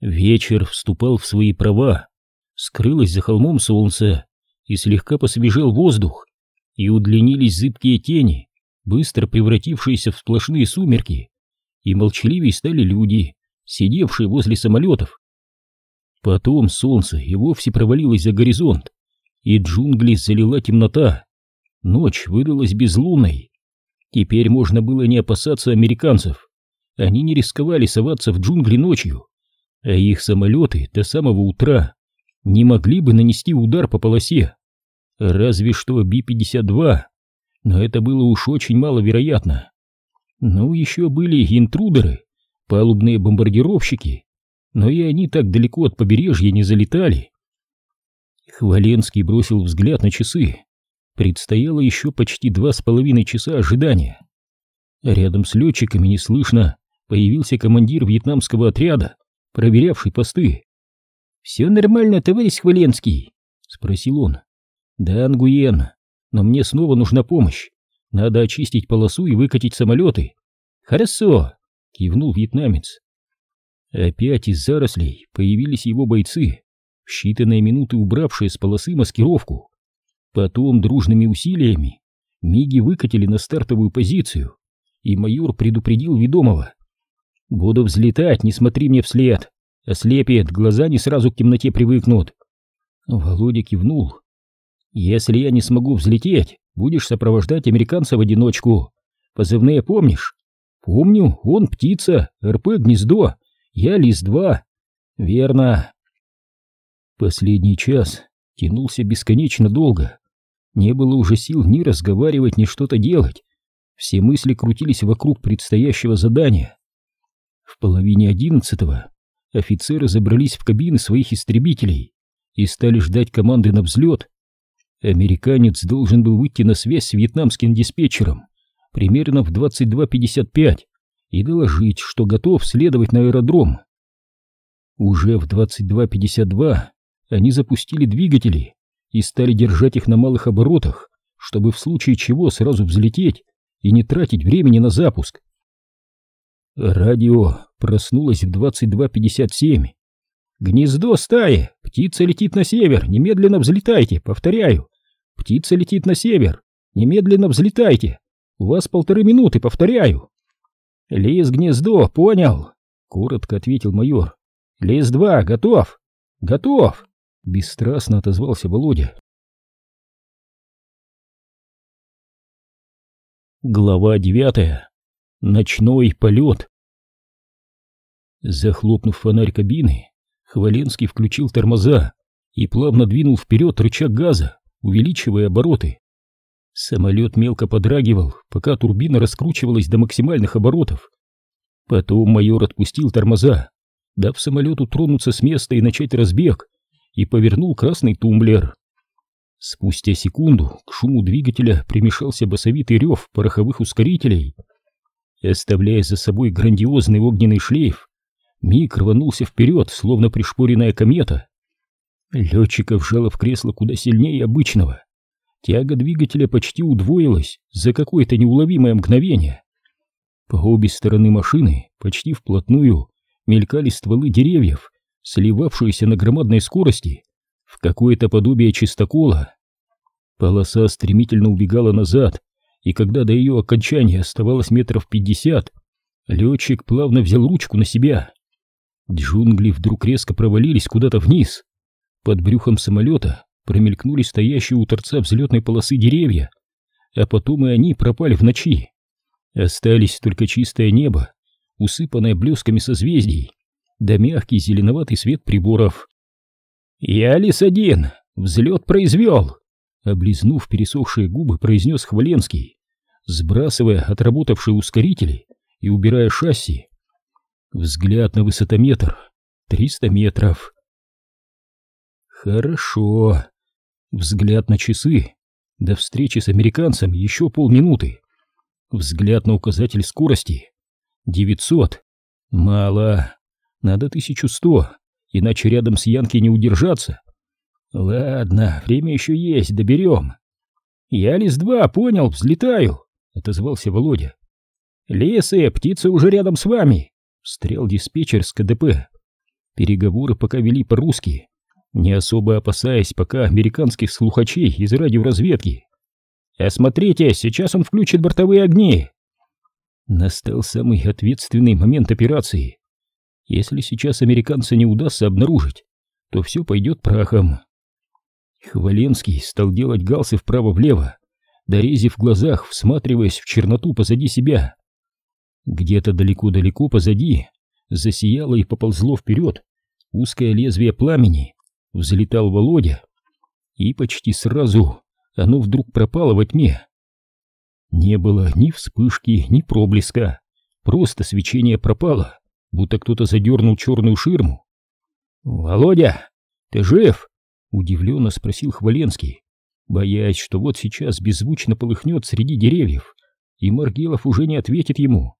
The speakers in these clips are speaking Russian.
Вечер вступал в свои права, скрылось за холмом солнце, и слегка посвежел воздух, и удлинились зыбкие тени, быстро превратившиеся в сплошные сумерки, и молчаливее стали люди, сидевшие возле самолетов. Потом солнце и вовсе провалилось за горизонт, и джунгли залила темнота. Ночь выдалась безлунной. Теперь можно было не опасаться американцев. Они не рисковали соваться в джунгли ночью, а их самолеты до самого утра не могли бы нанести удар по полосе. Разве что Би-52, но это было уж очень маловероятно. Ну, еще были интрудеры, палубные бомбардировщики, но и они так далеко от побережья не залетали. Хваленский бросил взгляд на часы. Предстояло еще почти два с половиной часа ожидания. Рядом с летчиками неслышно появился командир вьетнамского отряда, проверявший посты. «Все нормально, товарищ Хваленский?» — спросил он. «Да, Ангуен, но мне снова нужна помощь. Надо очистить полосу и выкатить самолеты». «Хорошо», — кивнул вьетнамец. Опять из зарослей появились его бойцы, в считанные минуты убравшие с полосы маскировку. Потом дружными усилиями миги выкатили на стартовую позицию, и майор предупредил ведомого. «Буду взлетать, не смотри мне вслед. Ослепит, глаза не сразу к темноте привыкнут». Володя кивнул. «Если я не смогу взлететь, будешь сопровождать американца в одиночку. Позывные помнишь?» «Помню, он птица, РП гнездо, я лист-2». «Верно». Последний час тянулся бесконечно долго. Не было уже сил ни разговаривать, ни что-то делать. Все мысли крутились вокруг предстоящего задания. В половине одиннадцатого офицеры забрались в кабины своих истребителей и стали ждать команды на взлет. Американец должен был выйти на связь с вьетнамским диспетчером примерно в 22.55 и доложить, что готов следовать на аэродром. Уже в 22.52 они запустили двигатели и стали держать их на малых оборотах, чтобы в случае чего сразу взлететь и не тратить времени на запуск. Радио проснулось в 22.57. «Гнездо стаи! Птица летит на север! Немедленно взлетайте! Повторяю! Птица летит на север! Немедленно взлетайте! У вас полторы минуты, повторяю!» «Лис гнездо, понял!» — коротко ответил майор. «Лис-2, готов!» «Готов!» — бесстрастно отозвался Володя. Глава девятая. Ночной полет. Захлопнув фонарь кабины, Хваленский включил тормоза и плавно двинул вперед рычаг газа, увеличивая обороты. Самолет мелко подрагивал, пока турбина раскручивалась до максимальных оборотов. Потом майор отпустил тормоза, дав самолету тронуться с места и начать разбег, и повернул красный тумблер. Спустя секунду к шуму двигателя примешался басовитый рев пороховых ускорителей. Оставляя за собой грандиозный огненный шлейф, Миг рванулся вперед, словно пришпоренная комета. Летчиков жало в кресло куда сильнее обычного. Тяга двигателя почти удвоилась за какое-то неуловимое мгновение. По обе стороны машины, почти вплотную, мелькали стволы деревьев, сливавшиеся на громадной скорости в какое-то подобие чистокола. Полоса стремительно убегала назад, и когда до ее окончания оставалось метров пятьдесят, летчик плавно взял ручку на себя. Джунгли вдруг резко провалились куда-то вниз. Под брюхом самолета промелькнули стоящие у торца взлетной полосы деревья, а потом и они пропали в ночи. Остались только чистое небо, усыпанное блесками созвездий, да мягкий зеленоватый свет приборов. «Я лис-один, взлет произвел!» Облизнув пересохшие губы, произнес Хваленский, сбрасывая отработавшие ускорители и убирая шасси. Взгляд на высотометр. Триста метров. Хорошо. Взгляд на часы. До встречи с американцем еще полминуты. Взгляд на указатель скорости. Девятьсот. Мало. Надо тысячу сто, иначе рядом с Янки не удержаться. Ладно, время еще есть, доберем. Я лист-2, понял, взлетаю, отозвался Володя. Лесы, птица уже рядом с вами, встрял диспетчер с КДП. Переговоры пока вели по-русски, не особо опасаясь пока американских слухачей из радиоразведки. «Осмотрите, сейчас он включит бортовые огни!» Настал самый ответственный момент операции. Если сейчас американца не удастся обнаружить, то все пойдет прахом. Хваленский стал делать галсы вправо-влево, дорезив в глазах, всматриваясь в черноту позади себя. Где-то далеко-далеко позади засияло и поползло вперед узкое лезвие пламени, взлетал Володя, и почти сразу оно вдруг пропало во тьме. Не было ни вспышки, ни проблеска, просто свечение пропало, будто кто-то задернул черную ширму. «Володя, ты жив?» — удивленно спросил Хваленский, боясь, что вот сейчас беззвучно полыхнет среди деревьев, и Маргелов уже не ответит ему.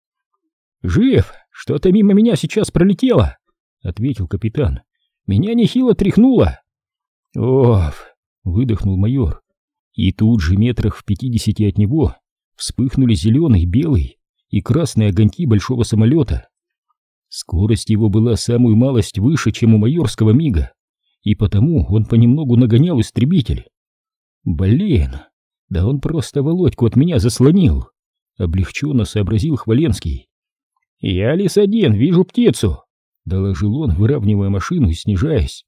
«Жив! Что-то мимо меня сейчас пролетело!» — ответил капитан. «Меня нехило тряхнуло!» «Оф!» — выдохнул майор. И тут же метрах в пятидесяти от него вспыхнули зеленый, белый и красные огоньки большого самолета. Скорость его была самую малость выше, чем у майорского мига, и потому он понемногу нагонял истребитель. «Блин, да он просто Володьку от меня заслонил!» — облегченно сообразил Хваленский. «Я лис один, вижу птицу!» — доложил он, выравнивая машину и снижаясь.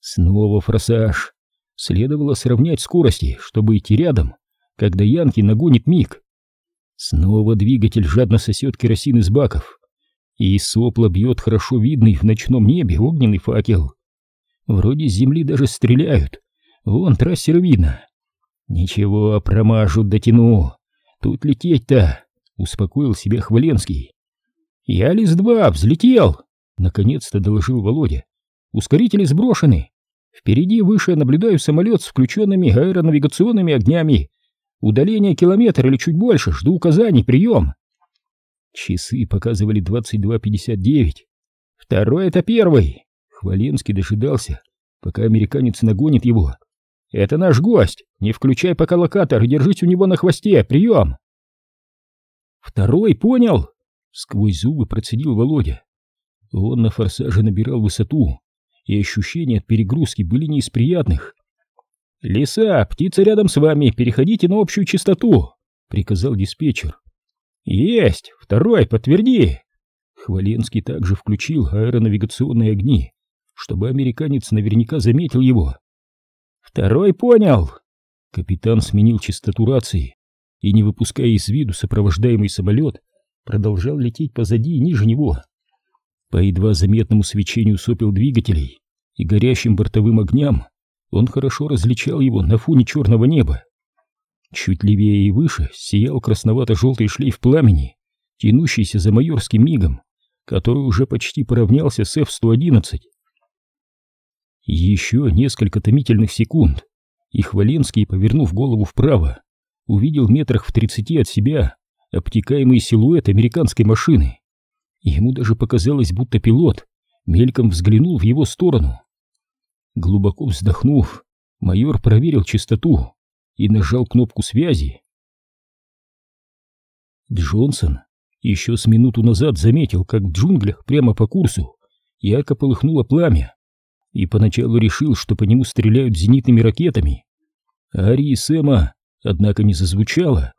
Снова форсаж. Следовало сравнять скорости, чтобы идти рядом, когда Янки нагонит миг. Снова двигатель жадно сосет керосин из баков, и из сопла бьет хорошо видный в ночном небе огненный факел. Вроде с земли даже стреляют, вон трассер видно. Ничего, промажут, дотяну. Тут лететь-то, успокоил себя Хваленский. Я лист-2, взлетел, наконец-то доложил Володя. Ускорители сброшены. Впереди выше наблюдаю самолет с включенными аэронавигационными огнями. Удаление километр или чуть больше, жду указаний, прием. Часы показывали 22.59. Второй — это первый. Хваленский дожидался, пока американец нагонит его. Это наш гость. Не включай пока локатор держись у него на хвосте. Прием. Второй, понял? Сквозь зубы процедил Володя. Он на форсаже набирал высоту, и ощущения от перегрузки были не из приятных. «Лиса, птица рядом с вами, переходите на общую частоту», — приказал диспетчер. «Есть! Второй, подтверди!» Хваленский также включил аэронавигационные огни, чтобы американец наверняка заметил его. «Второй понял!» Капитан сменил частоту рации и, не выпуская из виду сопровождаемый самолет, продолжал лететь позади и ниже него. По едва заметному свечению сопел двигателей и горящим бортовым огням он хорошо различал его на фоне черного неба. Чуть левее и выше сиял красновато-желтый шлейф пламени, тянущийся за майорским мигом, который уже почти поравнялся с F-111. Еще несколько томительных секунд, и Хваленский, повернув голову вправо, увидел метрах в тридцати от себя обтекаемый силуэт американской машины. Ему даже показалось, будто пилот мельком взглянул в его сторону. Глубоко вздохнув, майор проверил частоту и нажал кнопку связи. Джонсон еще с минуту назад заметил, как в джунглях прямо по курсу ярко полыхнуло пламя, и поначалу решил, что по нему стреляют зенитными ракетами. Арии Сэма, однако, не зазвучало.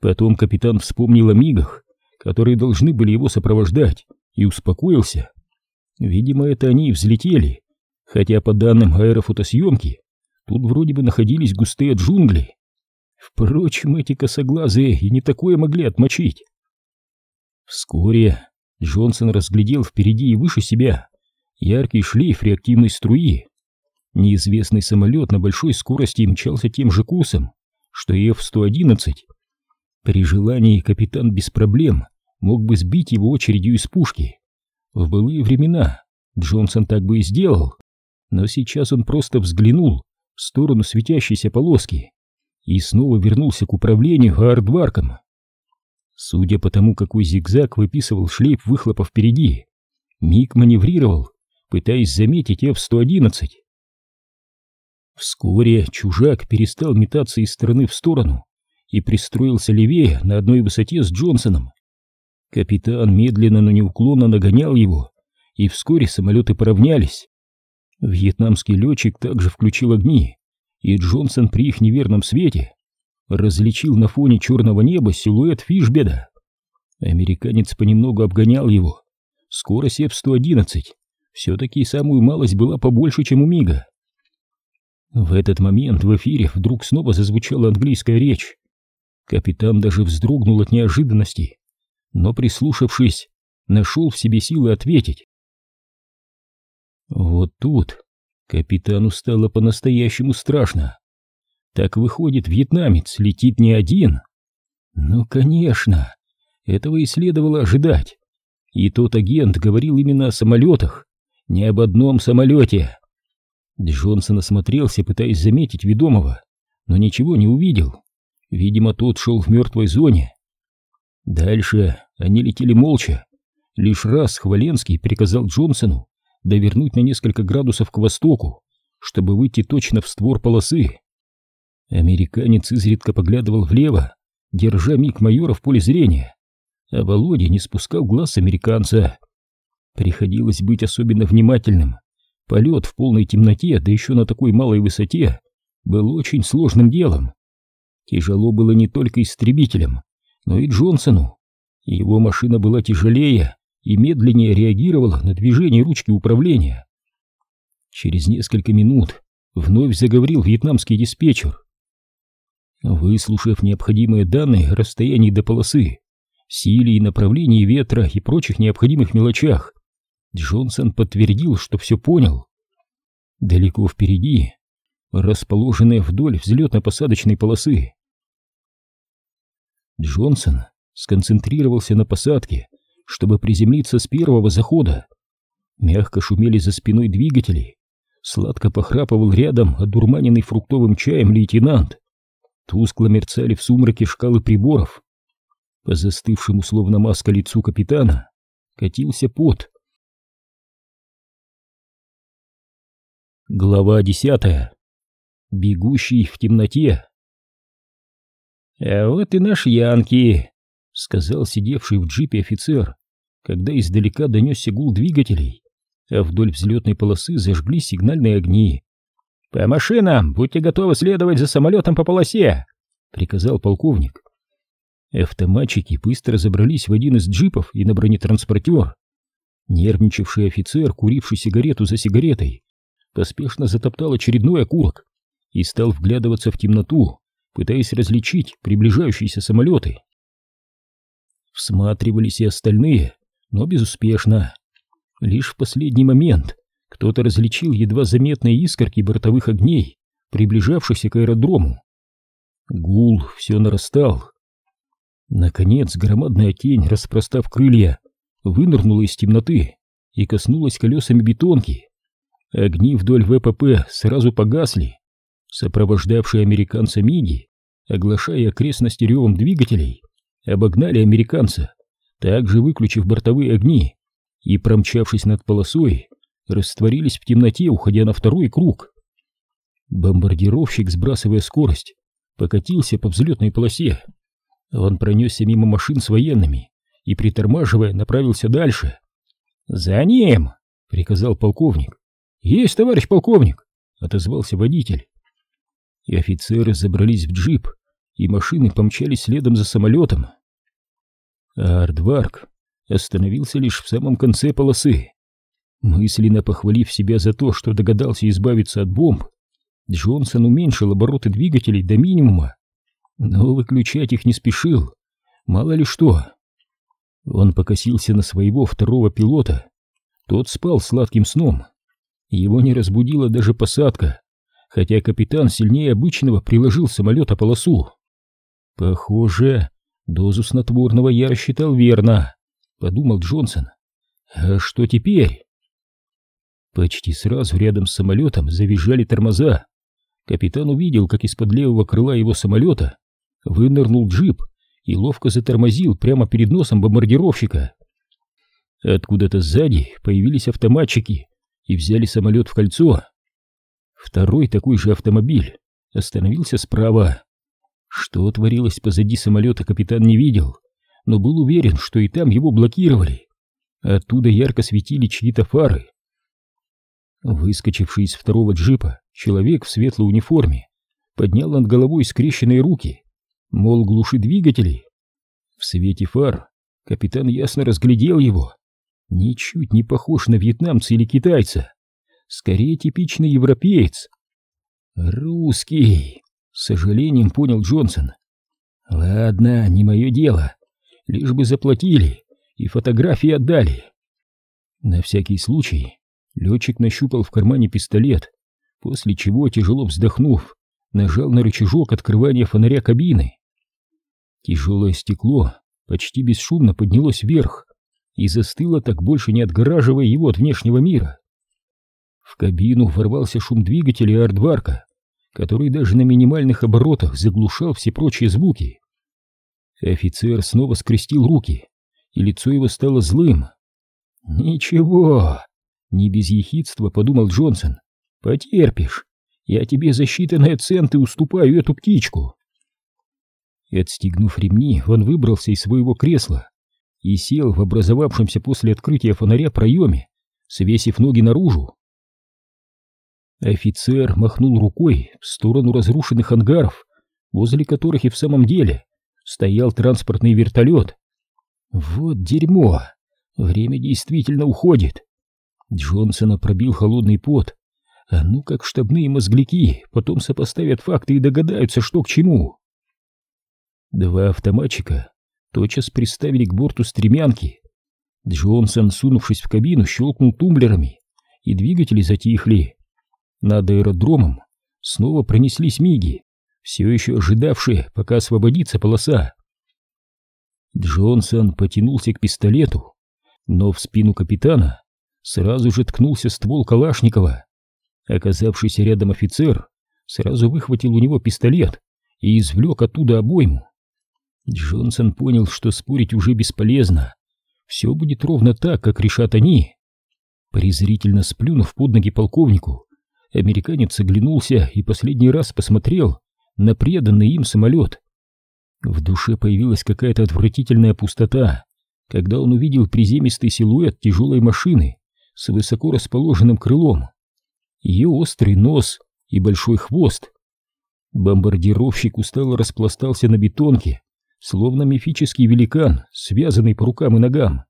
Потом капитан вспомнил о мигах, которые должны были его сопровождать, и успокоился. Видимо, это они и взлетели, хотя по данным аэрофотосъемки, тут вроде бы находились густые джунгли. Впрочем, эти косоглазые и не такое могли отмочить. Вскоре Джонсон разглядел впереди и выше себя яркий шлейф реактивной струи. Неизвестный самолет на большой скорости мчался тем же курсом, что и F-111. При желании капитан без проблем мог бы сбить его очередью из пушки. В былые времена Джонсон так бы и сделал, но сейчас он просто взглянул в сторону светящейся полоски и снова вернулся к управлению ардварком. Судя по тому, какой зигзаг выписывал шлейф выхлопа впереди, Мик маневрировал, пытаясь заметить F-111. Вскоре чужак перестал метаться из стороны в сторону и пристроился левее на одной высоте с Джонсоном. Капитан медленно, но неуклонно нагонял его и вскоре самолеты поравнялись. Вьетнамский летчик также включил огни, и Джонсон при их неверном свете различил на фоне черного неба силуэт Фишбеда. Американец понемногу обгонял его. Скорость F-111 все-таки самую малость была побольше, чем у Мига. В этот момент в эфире вдруг снова зазвучала английская речь. Капитан даже вздрогнул от неожиданности, но, прислушавшись, нашел в себе силы ответить. Вот тут капитану стало по-настоящему страшно. Так выходит, вьетнамец летит не один. Ну, конечно, этого и следовало ожидать. И тот агент говорил именно о самолетах, не об одном самолете. Джонсон осмотрелся, пытаясь заметить ведомого, но ничего не увидел. Видимо, тот шел в мертвой зоне. Дальше они летели молча. Лишь раз Хваленский приказал Джонсону довернуть на несколько градусов к востоку, чтобы выйти точно в створ полосы. Американец изредка поглядывал влево, держа миг майора в поле зрения, а Володя не спускал глаз американца. Приходилось быть особенно внимательным. Полет в полной темноте, да еще на такой малой высоте, был очень сложным делом. Тяжело было не только истребителям, но и Джонсону. Его машина была тяжелее и медленнее реагировала на движение ручки управления. Через несколько минут вновь заговорил вьетнамский диспетчер. Выслушав необходимые данные о расстоянии до полосы, силе и направлении ветра и прочих необходимых мелочах, Джонсон подтвердил, что все понял. Далеко впереди, расположенная вдоль взлетно-посадочной полосы. Джонсон сконцентрировался на посадке, чтобы приземлиться с первого захода. Мягко шумели за спиной двигатели, сладко похрапывал рядом одурманенный фруктовым чаем лейтенант. Тускло мерцали в сумраке шкалы приборов. По застывшему словно маска лицу капитана катился пот. Глава десятая. Бегущий в темноте. «А вот и наш Янки», — сказал сидевший в джипе офицер, когда издалека донесся гул двигателей, а вдоль взлетной полосы зажгли сигнальные огни. «По машинам! Будьте готовы следовать за самолетом по полосе!» — приказал полковник. Автоматчики быстро забрались в один из джипов и на бронетранспортер. Нервничавший офицер, куривший сигарету за сигаретой, поспешно затоптал очередной окурок и стал вглядываться в темноту, пытаясь различить приближающиеся самолеты. Всматривались и остальные, но безуспешно. Лишь в последний момент кто-то различил едва заметные искорки бортовых огней, приближавшихся к аэродрому. Гул все нарастал. Наконец громадная тень, распростав крылья, вынырнула из темноты и коснулась колесами бетонки. Огни вдоль ВПП сразу погасли. Сопровождавшие американца МИГи, оглашая окрестности ревом двигателей, обогнали американца, также выключив бортовые огни и, промчавшись над полосой, растворились в темноте, уходя на второй круг. Бомбардировщик, сбрасывая скорость, покатился по взлетной полосе. Он пронесся мимо машин с военными и, притормаживая, направился дальше. «За ним!» — приказал полковник. «Есть, товарищ полковник!» — отозвался водитель. И офицеры забрались в джип, и машины помчались следом за самолетом. А Ардварк остановился лишь в самом конце полосы. Мысленно похвалив себя за то, что догадался избавиться от бомб, Джонсон уменьшил обороты двигателей до минимума, но выключать их не спешил, мало ли что. Он покосился на своего второго пилота, тот спал сладким сном. Его не разбудила даже посадка, хотя капитан сильнее обычного приложил самолет о полосу. Похоже, дозу снотворного я рассчитал верно, подумал Джонсон. А что теперь? Почти сразу рядом с самолетом завизжали тормоза. Капитан увидел, как из-под левого крыла его самолета вынырнул джип и ловко затормозил прямо перед носом бомбардировщика. Откуда-то сзади появились автоматчики и взяли самолет в кольцо. Второй такой же автомобиль остановился справа. Что творилось позади самолета, капитан не видел, но был уверен, что и там его блокировали. Оттуда ярко светили чьи-то фары. Выскочивший из второго джипа человек в светлой униформе поднял над головой скрещенные руки, мол, глуши двигателей. В свете фар капитан ясно разглядел его. Ничуть не похож на вьетнамца или китайца. Скорее типичный европеец. «Русский!» — с сожалением понял Джонсон. «Ладно, не мое дело. Лишь бы заплатили и фотографии отдали». На всякий случай летчик нащупал в кармане пистолет, после чего, тяжело вздохнув, нажал на рычажок открывания фонаря кабины. Тяжелое стекло почти бесшумно поднялось вверх и застыло так больше не отгораживая его от внешнего мира. В кабину ворвался шум двигателя и ардварка, который даже на минимальных оборотах заглушал все прочие звуки. Офицер снова скрестил руки, и лицо его стало злым. «Ничего», — не без ехидства подумал Джонсон, — «потерпишь, я тебе за считанные центы уступаю эту птичку». И отстегнув ремни, он выбрался из своего кресла и сел в образовавшемся после открытия фонаря проеме, свесив ноги наружу. Офицер махнул рукой в сторону разрушенных ангаров, возле которых и в самом деле стоял транспортный вертолет. Вот дерьмо! Время действительно уходит. Джонсона пробил холодный пот. А ну как штабные мозгляки потом сопоставят факты и догадаются, что к чему. Два автоматчика тотчас приставили к борту стремянки. Джонсон, сунувшись в кабину, щелкнул тумблерами, и двигатели затихли. Над аэродромом снова пронеслись миги, все еще ожидавшие, пока освободится полоса. Джонсон потянулся к пистолету, но в спину капитана сразу же ткнулся ствол Калашникова. Оказавшийся рядом офицер сразу выхватил у него пистолет и извлек оттуда обойму. Джонсон понял, что спорить уже бесполезно. Все будет ровно так, как решат они. Презрительно сплюнув под ноги полковнику, американец оглянулся и последний раз посмотрел на преданный им самолет. В душе появилась какая-то отвратительная пустота, когда он увидел приземистый силуэт тяжелой машины с высоко расположенным крылом, ее острый нос и большой хвост. Бомбардировщик устало распластался на бетонке, словно мифический великан, связанный по рукам и ногам.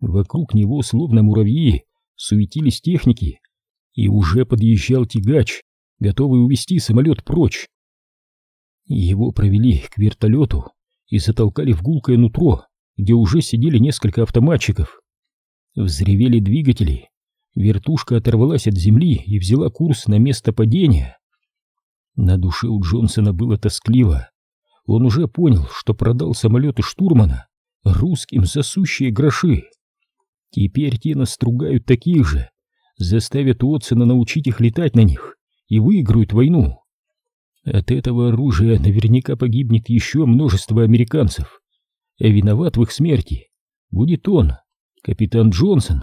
Вокруг него, словно муравьи, суетились техники, и уже подъезжал тягач, готовый увести самолет прочь. Его провели к вертолету и затолкали в гулкое нутро, где уже сидели несколько автоматчиков. Взревели двигатели, вертушка оторвалась от земли и взяла курс на место падения. На душе у Джонсона было тоскливо. Он уже понял, что продал самолеты штурмана русским засущие гроши. Теперь те настругают таких же, заставят Уотсона научить их летать на них и выиграют войну. От этого оружия наверняка погибнет еще множество американцев, а виноват в их смерти будет он, капитан Джонсон.